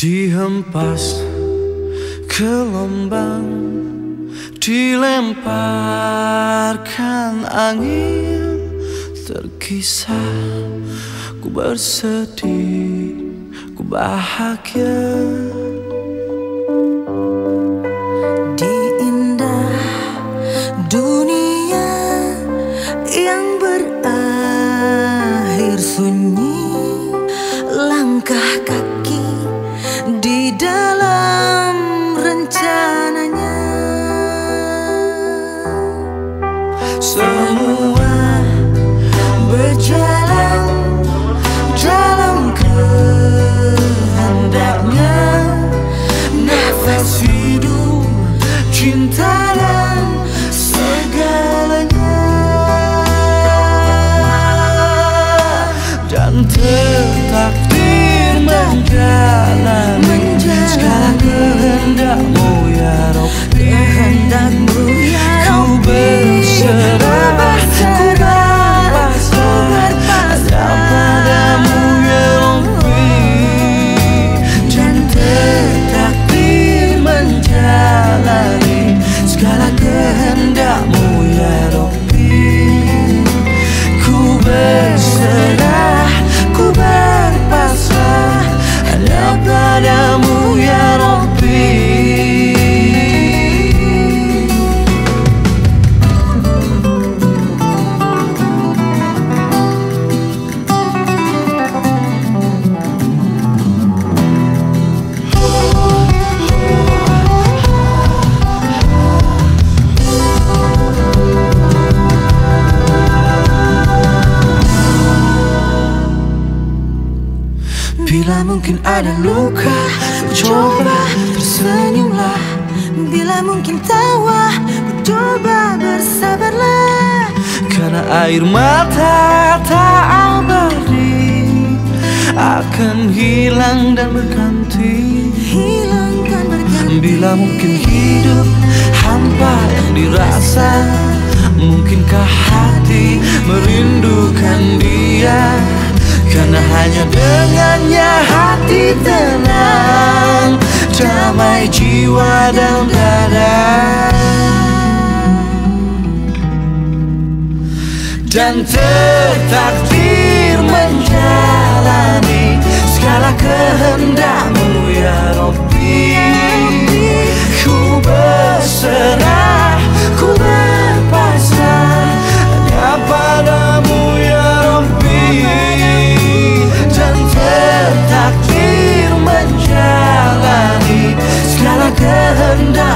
Dihempas ke Dilemparkan angin Terkisah Ku bersedih Ku bahagia berjalan dalam kehendaknya. Nafas hidup, Bila mungkin ada luka Coba tersenyumlah. Bila mungkin tawa Coba bersabarlah. Karena air mata tak abadi Akan hilang dan berganti. Hilangkan berganti. Bila mungkin hidup hampa yang dirasa Mungkinkah hati merindukan dia Karena hanya dengannya hati tenang Damai jiwa dan dada. Dan tertakdir menjalani Segala kehendakmu ya Rabbi and I